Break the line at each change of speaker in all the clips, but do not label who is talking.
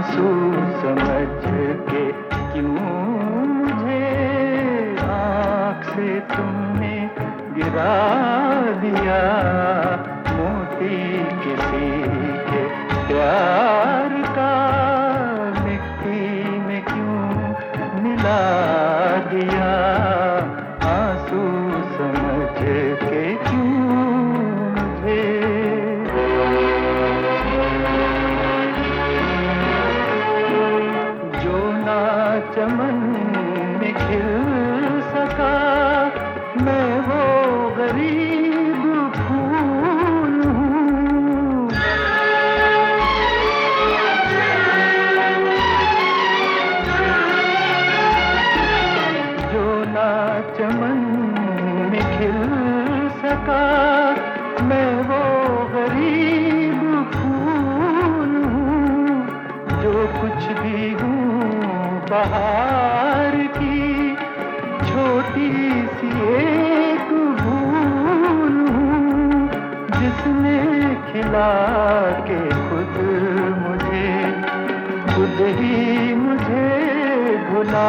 आँसू समझ के क्यों मुझे आँख से तुमने गिरा दिया। मोती किसी के प्यार का मिट्टी में क्यों मिला दिया? आँसू समझ के कुछ भी हूँ बाहर की, छोटी सी एक भूल जिसने खिला के खुद मुझे, खुद ही मुझे भुला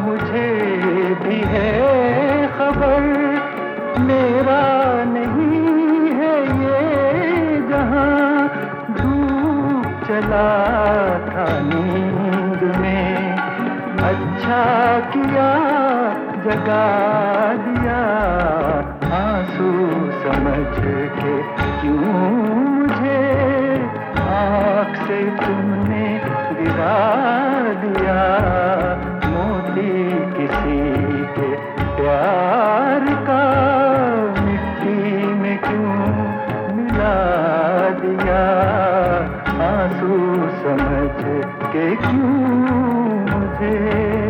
मुझे भी है खबर। मेरा नहीं है ये जहाँ धूप चला था नींद में। अच्छा किया, जगा दिया आँसू समझ के। क्यों मुझे आँख से तुमने गिरा दिया? किसी के प्यार का मिट्टी में क्यों मिला दिया? आँसू समझ के क्यों मुझे?